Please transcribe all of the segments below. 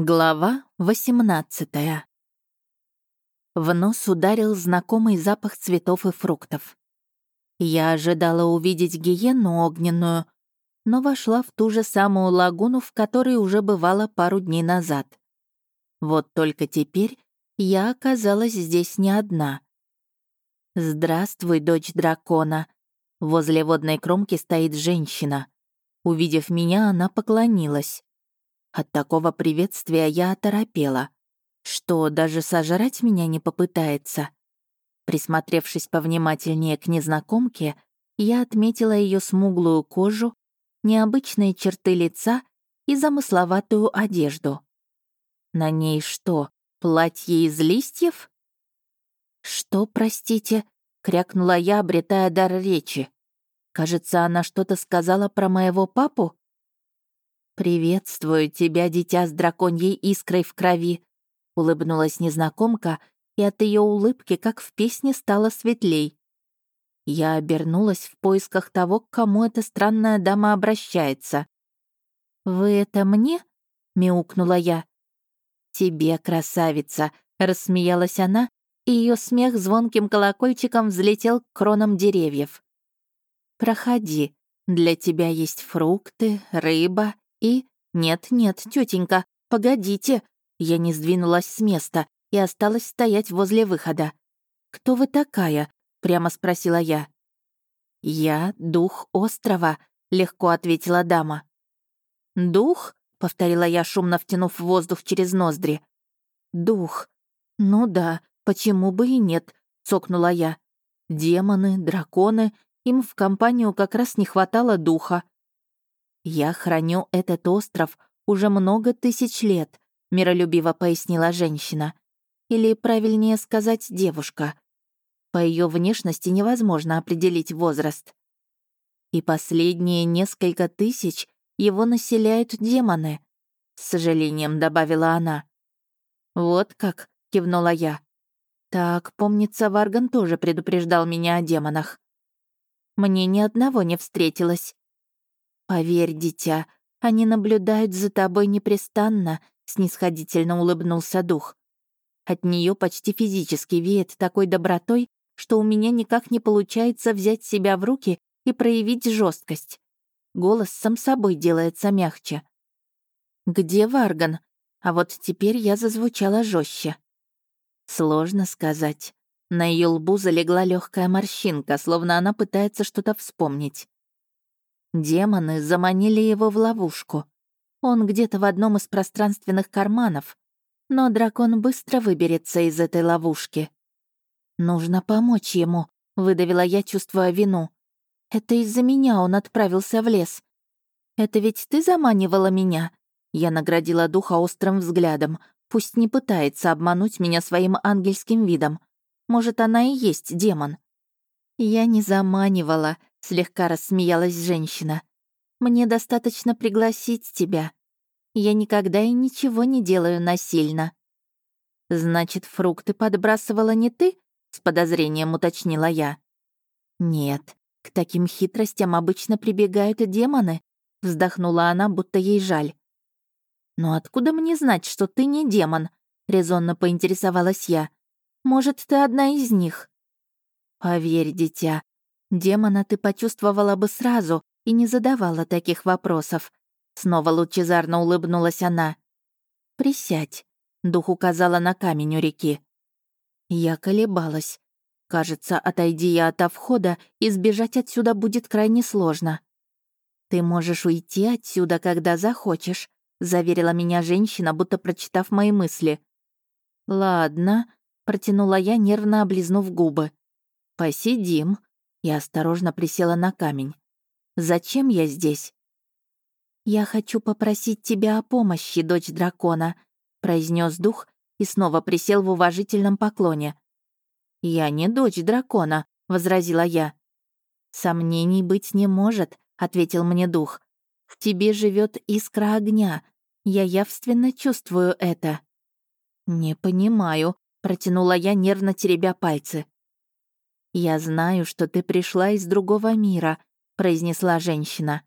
Глава 18 В нос ударил знакомый запах цветов и фруктов. Я ожидала увидеть гиену огненную, но вошла в ту же самую лагуну, в которой уже бывала пару дней назад. Вот только теперь я оказалась здесь не одна. «Здравствуй, дочь дракона!» Возле водной кромки стоит женщина. Увидев меня, она поклонилась. От такого приветствия я оторопела. Что, даже сожрать меня не попытается? Присмотревшись повнимательнее к незнакомке, я отметила ее смуглую кожу, необычные черты лица и замысловатую одежду. На ней что, платье из листьев? «Что, простите?» — крякнула я, обретая дар речи. Кажется, она что-то сказала про моего папу? «Приветствую тебя, дитя с драконьей искрой в крови», — улыбнулась незнакомка, и от ее улыбки, как в песне, стало светлей. Я обернулась в поисках того, к кому эта странная дама обращается. «Вы это мне?» — мяукнула я. «Тебе, красавица!» — рассмеялась она, и ее смех звонким колокольчиком взлетел к кронам деревьев. «Проходи. Для тебя есть фрукты, рыба и... Нет-нет, тетенька, погодите. Я не сдвинулась с места и осталась стоять возле выхода. «Кто вы такая?» — прямо спросила я. «Я дух острова», — легко ответила дама. «Дух?» — повторила я, шумно втянув воздух через ноздри. «Дух. Ну да, почему бы и нет?» — цокнула я. «Демоны, драконы, им в компанию как раз не хватало духа. «Я храню этот остров уже много тысяч лет», — миролюбиво пояснила женщина. Или, правильнее сказать, девушка. По ее внешности невозможно определить возраст. И последние несколько тысяч его населяют демоны, с сожалением добавила она. «Вот как», — кивнула я. «Так, помнится, Варган тоже предупреждал меня о демонах. Мне ни одного не встретилось. «Поверь, дитя, они наблюдают за тобой непрестанно», — снисходительно улыбнулся дух. От нее почти физически веет такой добротой, что у меня никак не получается взять себя в руки и проявить жесткость. Голос сам собой делается мягче. «Где Варган?» А вот теперь я зазвучала жестче. Сложно сказать. На ее лбу залегла легкая морщинка, словно она пытается что-то вспомнить. Демоны заманили его в ловушку. Он где-то в одном из пространственных карманов, но дракон быстро выберется из этой ловушки. «Нужно помочь ему», — выдавила я, чувствуя вину. «Это из-за меня он отправился в лес. Это ведь ты заманивала меня?» Я наградила духа острым взглядом. Пусть не пытается обмануть меня своим ангельским видом. Может, она и есть демон. Я не заманивала, слегка рассмеялась женщина. Мне достаточно пригласить тебя. Я никогда и ничего не делаю насильно. Значит, фрукты подбрасывала не ты? с подозрением уточнила я. Нет, к таким хитростям обычно прибегают демоны, вздохнула она, будто ей жаль. Но откуда мне знать, что ты не демон? резонно поинтересовалась я. Может, ты одна из них? Поверь, дитя, Демона ты почувствовала бы сразу и не задавала таких вопросов. Снова лучезарно улыбнулась она. «Присядь», — дух указала на камень у реки. Я колебалась. Кажется, отойди я от входа, и сбежать отсюда будет крайне сложно. «Ты можешь уйти отсюда, когда захочешь», — заверила меня женщина, будто прочитав мои мысли. «Ладно», — протянула я, нервно облизнув губы. «Посидим», я осторожно присела на камень. «Зачем я здесь?» «Я хочу попросить тебя о помощи, дочь дракона», — произнес дух и снова присел в уважительном поклоне. «Я не дочь дракона», — возразила я. «Сомнений быть не может», — ответил мне дух. «В тебе живет искра огня. Я явственно чувствую это». «Не понимаю», — протянула я, нервно теребя пальцы. «Я знаю, что ты пришла из другого мира», — произнесла женщина.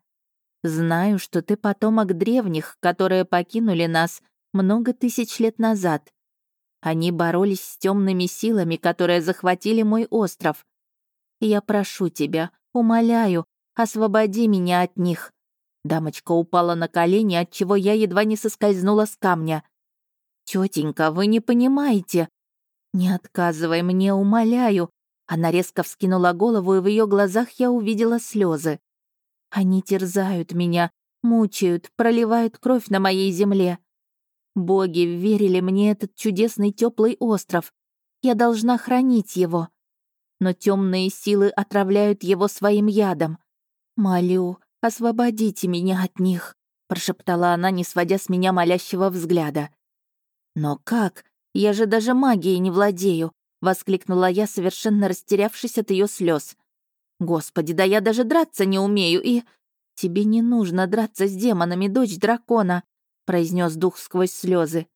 «Знаю, что ты потомок древних, которые покинули нас, много тысяч лет назад. Они боролись с темными силами, которые захватили мой остров. Я прошу тебя, умоляю, освободи меня от них. Дамочка упала на колени, от чего я едва не соскользнула с камня. Тетенька, вы не понимаете. Не отказывай мне, умоляю. Она резко вскинула голову, и в ее глазах я увидела слезы. Они терзают меня, мучают, проливают кровь на моей земле. Боги верили мне этот чудесный теплый остров. Я должна хранить его. Но темные силы отравляют его своим ядом. Молю, освободите меня от них, прошептала она, не сводя с меня молящего взгляда. Но как? Я же даже магией не владею, воскликнула я, совершенно растерявшись от ее слез. Господи, да я даже драться не умею и... Тебе не нужно драться с демонами, дочь дракона произнес дух сквозь слезы.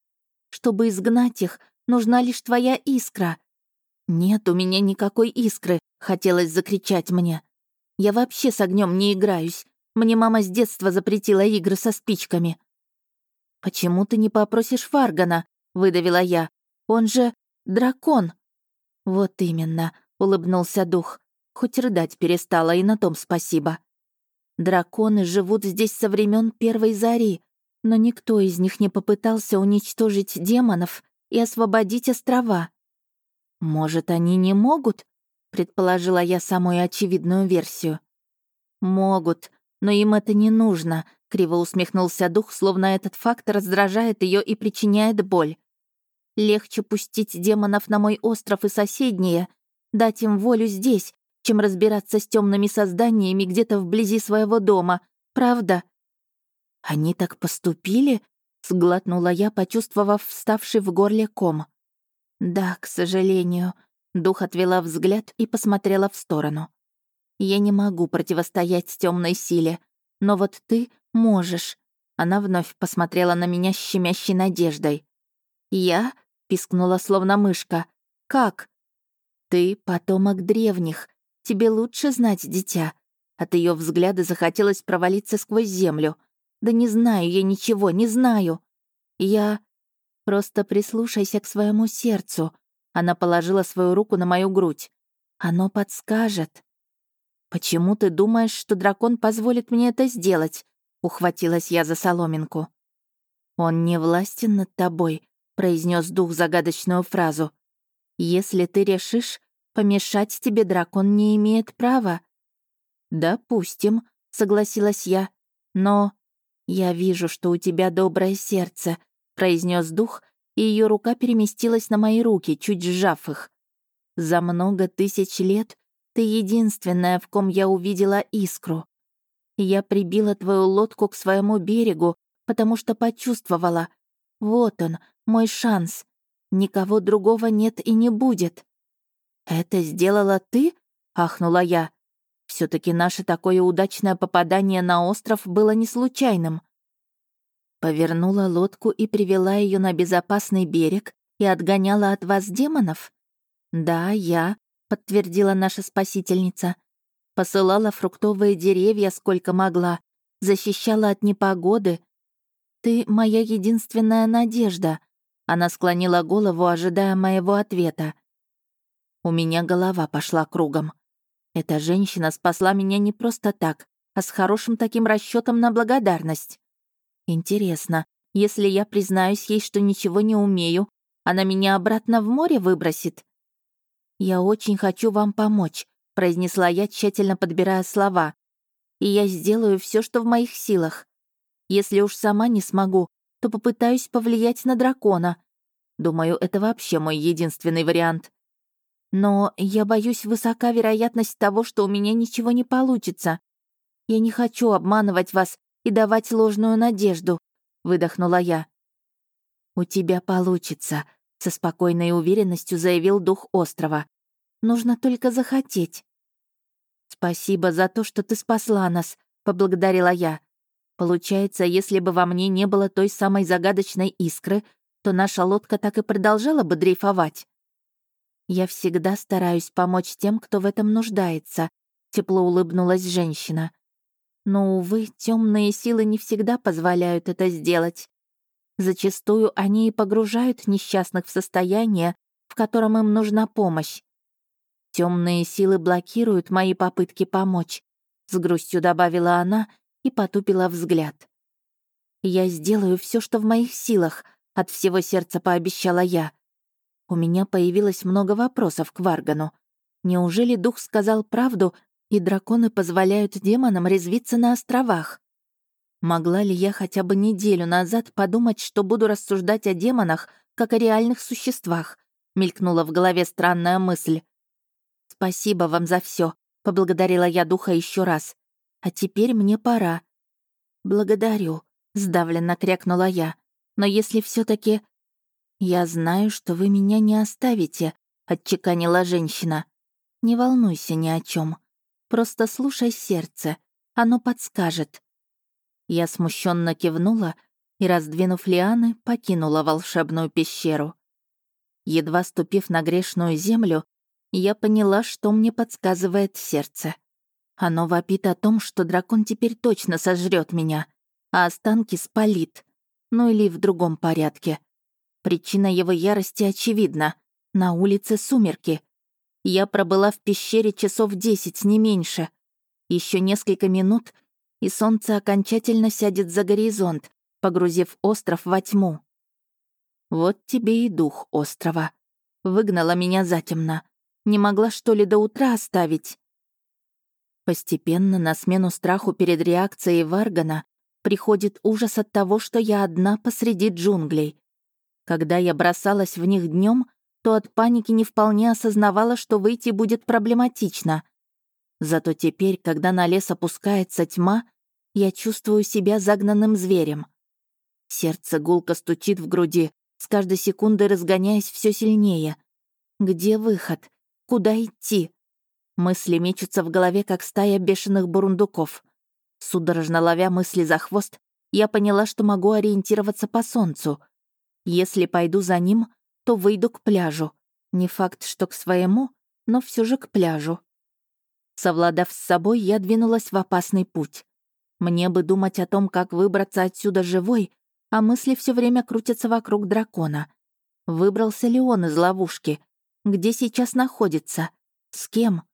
Чтобы изгнать их, нужна лишь твоя искра. Нет у меня никакой искры, хотелось закричать мне. Я вообще с огнем не играюсь. Мне мама с детства запретила игры со спичками. «Почему ты не попросишь Фаргана?» — выдавила я. «Он же дракон». «Вот именно», — улыбнулся дух. Хоть рыдать перестала, и на том спасибо. «Драконы живут здесь со времен Первой Зари но никто из них не попытался уничтожить демонов и освободить острова. «Может, они не могут?» — предположила я самую очевидную версию. «Могут, но им это не нужно», — криво усмехнулся дух, словно этот факт раздражает ее и причиняет боль. «Легче пустить демонов на мой остров и соседние, дать им волю здесь, чем разбираться с темными созданиями где-то вблизи своего дома, правда?» «Они так поступили?» — сглотнула я, почувствовав вставший в горле ком. «Да, к сожалению». Дух отвела взгляд и посмотрела в сторону. «Я не могу противостоять темной силе, но вот ты можешь». Она вновь посмотрела на меня с щемящей надеждой. «Я?» — пискнула словно мышка. «Как?» «Ты — потомок древних. Тебе лучше знать, дитя». От ее взгляда захотелось провалиться сквозь землю. Да не знаю я ничего, не знаю. Я... Просто прислушайся к своему сердцу. Она положила свою руку на мою грудь. Оно подскажет. «Почему ты думаешь, что дракон позволит мне это сделать?» Ухватилась я за соломинку. «Он не властен над тобой», — произнес дух загадочную фразу. «Если ты решишь, помешать тебе дракон не имеет права». «Допустим», — согласилась я. «Но «Я вижу, что у тебя доброе сердце», — произнес дух, и ее рука переместилась на мои руки, чуть сжав их. «За много тысяч лет ты единственная, в ком я увидела искру. Я прибила твою лодку к своему берегу, потому что почувствовала. Вот он, мой шанс. Никого другого нет и не будет». «Это сделала ты?» — ахнула я все таки наше такое удачное попадание на остров было не случайным. Повернула лодку и привела ее на безопасный берег и отгоняла от вас демонов? Да, я, подтвердила наша спасительница. Посылала фруктовые деревья сколько могла, защищала от непогоды. Ты моя единственная надежда. Она склонила голову, ожидая моего ответа. У меня голова пошла кругом. Эта женщина спасла меня не просто так, а с хорошим таким расчетом на благодарность. Интересно, если я признаюсь ей, что ничего не умею, она меня обратно в море выбросит? «Я очень хочу вам помочь», — произнесла я, тщательно подбирая слова. «И я сделаю все, что в моих силах. Если уж сама не смогу, то попытаюсь повлиять на дракона. Думаю, это вообще мой единственный вариант. Но я боюсь, высока вероятность того, что у меня ничего не получится. Я не хочу обманывать вас и давать ложную надежду», — выдохнула я. «У тебя получится», — со спокойной уверенностью заявил дух острова. «Нужно только захотеть». «Спасибо за то, что ты спасла нас», — поблагодарила я. «Получается, если бы во мне не было той самой загадочной искры, то наша лодка так и продолжала бы дрейфовать». «Я всегда стараюсь помочь тем, кто в этом нуждается», — тепло улыбнулась женщина. «Но, увы, темные силы не всегда позволяют это сделать. Зачастую они и погружают несчастных в состояние, в котором им нужна помощь. Темные силы блокируют мои попытки помочь, с грустью добавила она и потупила взгляд. Я сделаю все, что в моих силах, от всего сердца пообещала я. У меня появилось много вопросов к Варгану. Неужели дух сказал правду, и драконы позволяют демонам резвиться на островах? Могла ли я хотя бы неделю назад подумать, что буду рассуждать о демонах, как о реальных существах? Мелькнула в голове странная мысль. «Спасибо вам за все, поблагодарила я духа еще раз. «А теперь мне пора». «Благодарю», — сдавленно крякнула я. «Но если все таки «Я знаю, что вы меня не оставите», — отчеканила женщина. «Не волнуйся ни о чем. Просто слушай сердце. Оно подскажет». Я смущенно кивнула и, раздвинув лианы, покинула волшебную пещеру. Едва ступив на грешную землю, я поняла, что мне подсказывает сердце. Оно вопит о том, что дракон теперь точно сожрет меня, а останки спалит. Ну или в другом порядке. Причина его ярости очевидна. На улице сумерки. Я пробыла в пещере часов десять, не меньше. Еще несколько минут, и солнце окончательно сядет за горизонт, погрузив остров во тьму. Вот тебе и дух острова. Выгнала меня затемно. Не могла, что ли, до утра оставить? Постепенно на смену страху перед реакцией Варгана приходит ужас от того, что я одна посреди джунглей. Когда я бросалась в них днем, то от паники не вполне осознавала, что выйти будет проблематично. Зато теперь, когда на лес опускается тьма, я чувствую себя загнанным зверем. Сердце гулко стучит в груди, с каждой секундой разгоняясь все сильнее. Где выход? Куда идти? Мысли мечутся в голове, как стая бешеных бурундуков. Судорожно ловя мысли за хвост, я поняла, что могу ориентироваться по солнцу. Если пойду за ним, то выйду к пляжу. Не факт, что к своему, но все же к пляжу. Совладав с собой, я двинулась в опасный путь. Мне бы думать о том, как выбраться отсюда живой, а мысли все время крутятся вокруг дракона. Выбрался ли он из ловушки? Где сейчас находится? С кем?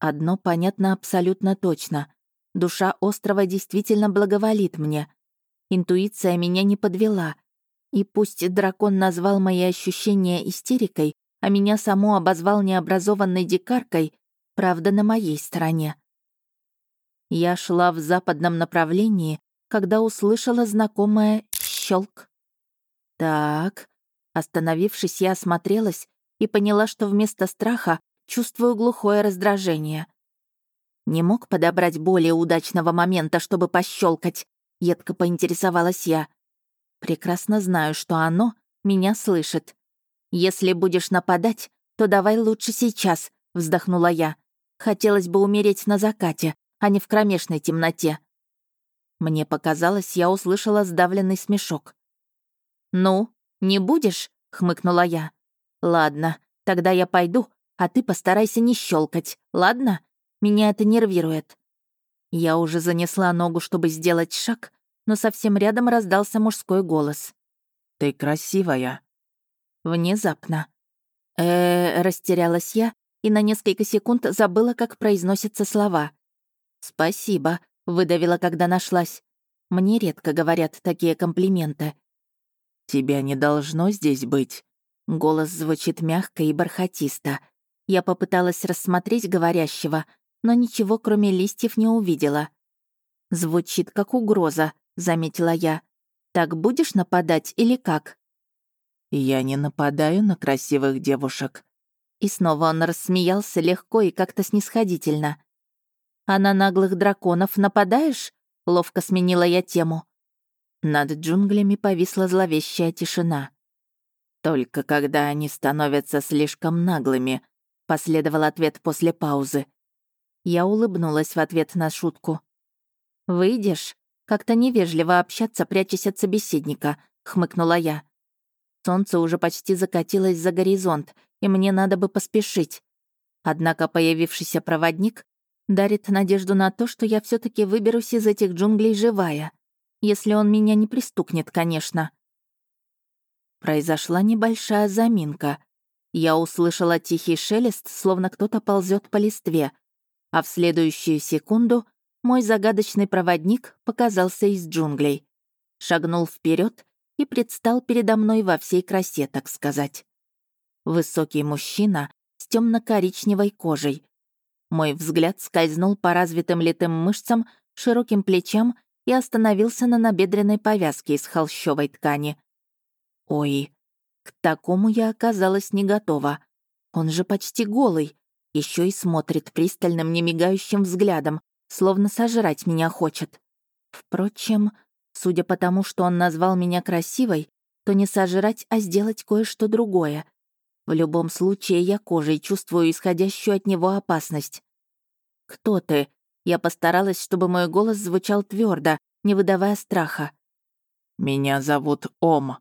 Одно понятно абсолютно точно. Душа острова действительно благоволит мне. Интуиция меня не подвела. И пусть дракон назвал мои ощущения истерикой, а меня саму обозвал необразованной дикаркой, правда на моей стороне. Я шла в западном направлении, когда услышала знакомое щелк. Так, остановившись, я осмотрелась и поняла, что вместо страха чувствую глухое раздражение. Не мог подобрать более удачного момента, чтобы пощелкать, едко поинтересовалась я. Прекрасно знаю, что оно меня слышит. Если будешь нападать, то давай лучше сейчас, вздохнула я. Хотелось бы умереть на закате, а не в кромешной темноте. Мне показалось, я услышала сдавленный смешок. «Ну, не будешь?» — хмыкнула я. «Ладно, тогда я пойду, а ты постарайся не щелкать, ладно? Меня это нервирует». Я уже занесла ногу, чтобы сделать шаг, но совсем рядом раздался мужской голос. «Ты красивая». Внезапно. э, -э растерялась я и на несколько секунд забыла, как произносятся слова. «Спасибо», — выдавила, когда нашлась. Мне редко говорят такие комплименты. «Тебя не должно здесь быть». Голос звучит мягко и бархатисто. Я попыталась рассмотреть говорящего, но ничего, кроме листьев, не увидела. «Звучит как угроза», — заметила я. «Так будешь нападать или как?» «Я не нападаю на красивых девушек». И снова он рассмеялся легко и как-то снисходительно. «А на наглых драконов нападаешь?» — ловко сменила я тему. Над джунглями повисла зловещая тишина. «Только когда они становятся слишком наглыми», — последовал ответ после паузы. Я улыбнулась в ответ на шутку. «Выйдешь? Как-то невежливо общаться, прячась от собеседника», — хмыкнула я. Солнце уже почти закатилось за горизонт, и мне надо бы поспешить. Однако появившийся проводник дарит надежду на то, что я все таки выберусь из этих джунглей живая. Если он меня не пристукнет, конечно. Произошла небольшая заминка. Я услышала тихий шелест, словно кто-то ползет по листве, а в следующую секунду мой загадочный проводник показался из джунглей. Шагнул вперед и предстал передо мной во всей красе, так сказать. Высокий мужчина с темно-коричневой кожей. Мой взгляд скользнул по развитым литым мышцам, широким плечам и остановился на набедренной повязке из холщовой ткани. Ой, к такому я оказалась не готова. Он же почти голый, еще и смотрит пристальным, немигающим взглядом, словно сожрать меня хочет. Впрочем, судя по тому, что он назвал меня красивой, то не сожрать, а сделать кое-что другое. В любом случае, я кожей чувствую исходящую от него опасность. «Кто ты?» Я постаралась, чтобы мой голос звучал твердо, не выдавая страха. «Меня зовут Ом»,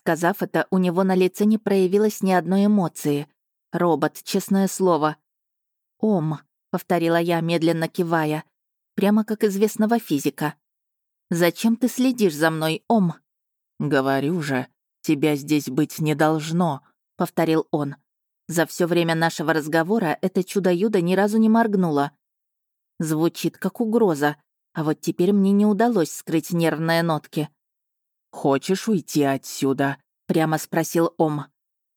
Сказав это, у него на лице не проявилось ни одной эмоции. Робот, честное слово. «Ом», — повторила я, медленно кивая, прямо как известного физика. «Зачем ты следишь за мной, Ом?» «Говорю же, тебя здесь быть не должно», — повторил он. За все время нашего разговора это чудо-юдо ни разу не моргнуло. Звучит как угроза, а вот теперь мне не удалось скрыть нервные нотки. «Хочешь уйти отсюда?» — прямо спросил Ом.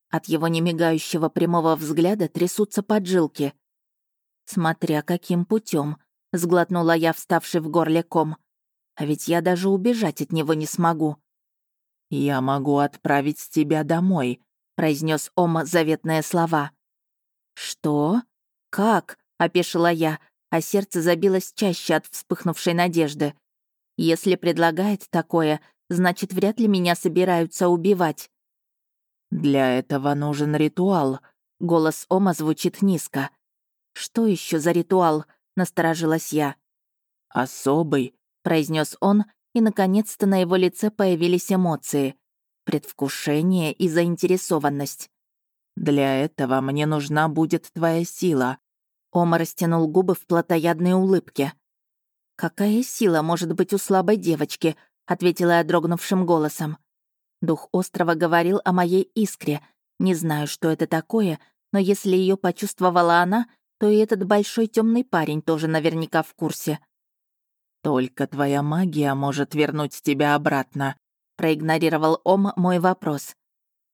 От его немигающего прямого взгляда трясутся поджилки. «Смотря каким путем, сглотнула я, вставший в горле ком. «А ведь я даже убежать от него не смогу». «Я могу отправить тебя домой», — произнес Ом заветные слова. «Что? Как?» — опешила я, а сердце забилось чаще от вспыхнувшей надежды. «Если предлагает такое, значит, вряд ли меня собираются убивать». «Для этого нужен ритуал», — голос Ома звучит низко. «Что еще за ритуал?» — насторожилась я. «Особый», — произнес он, и, наконец-то, на его лице появились эмоции. Предвкушение и заинтересованность. «Для этого мне нужна будет твоя сила». Ома растянул губы в плотоядной улыбке. «Какая сила может быть у слабой девочки?» — ответила я дрогнувшим голосом. Дух острова говорил о моей искре. Не знаю, что это такое, но если ее почувствовала она, то и этот большой темный парень тоже наверняка в курсе. «Только твоя магия может вернуть тебя обратно», — проигнорировал Ом мой вопрос.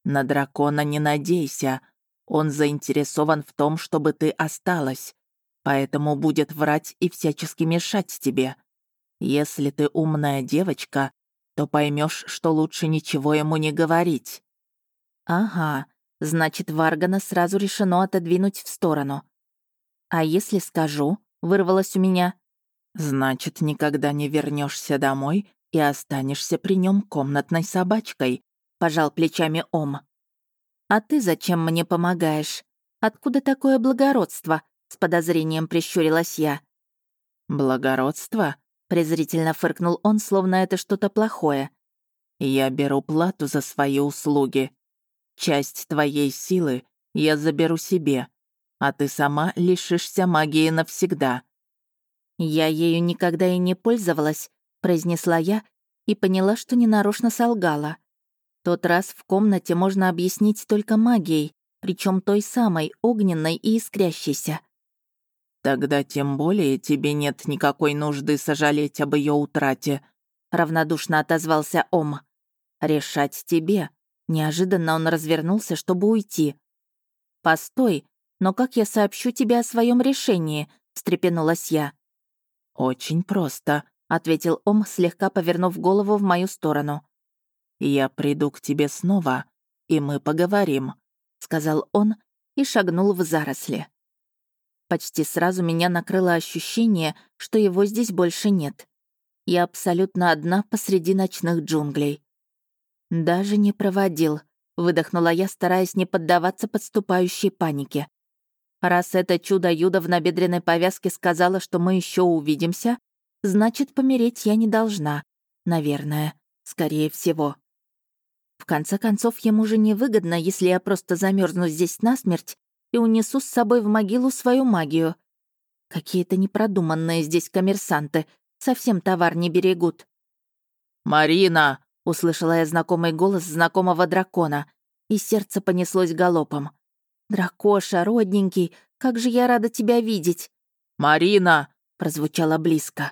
«На дракона не надейся. Он заинтересован в том, чтобы ты осталась, поэтому будет врать и всячески мешать тебе. Если ты умная девочка, то поймешь, что лучше ничего ему не говорить». «Ага, значит, Варгана сразу решено отодвинуть в сторону. А если скажу?» — вырвалось у меня. «Значит, никогда не вернешься домой и останешься при нем комнатной собачкой», — пожал плечами Ом. «А ты зачем мне помогаешь? Откуда такое благородство?» — с подозрением прищурилась я. «Благородство?» Презрительно фыркнул он, словно это что-то плохое. «Я беру плату за свои услуги. Часть твоей силы я заберу себе, а ты сама лишишься магии навсегда». «Я ею никогда и не пользовалась», — произнесла я и поняла, что ненарочно солгала. Тот раз в комнате можно объяснить только магией, причем той самой, огненной и искрящейся. «Тогда тем более тебе нет никакой нужды сожалеть об ее утрате», — равнодушно отозвался Ом. «Решать тебе». Неожиданно он развернулся, чтобы уйти. «Постой, но как я сообщу тебе о своем решении?» — встрепенулась я. «Очень просто», — ответил Ом, слегка повернув голову в мою сторону. «Я приду к тебе снова, и мы поговорим», — сказал он и шагнул в заросли. Почти сразу меня накрыло ощущение, что его здесь больше нет. Я абсолютно одна посреди ночных джунглей. «Даже не проводил», — выдохнула я, стараясь не поддаваться подступающей панике. «Раз это чудо-юдо в набедренной повязке сказала, что мы еще увидимся, значит, помереть я не должна. Наверное. Скорее всего». В конце концов, ему же невыгодно, если я просто замерзну здесь насмерть и унесу с собой в могилу свою магию. Какие-то непродуманные здесь коммерсанты, совсем товар не берегут. «Марина!» Услышала я знакомый голос знакомого дракона, и сердце понеслось галопом. «Дракоша, родненький, как же я рада тебя видеть!» «Марина!» — прозвучало близко.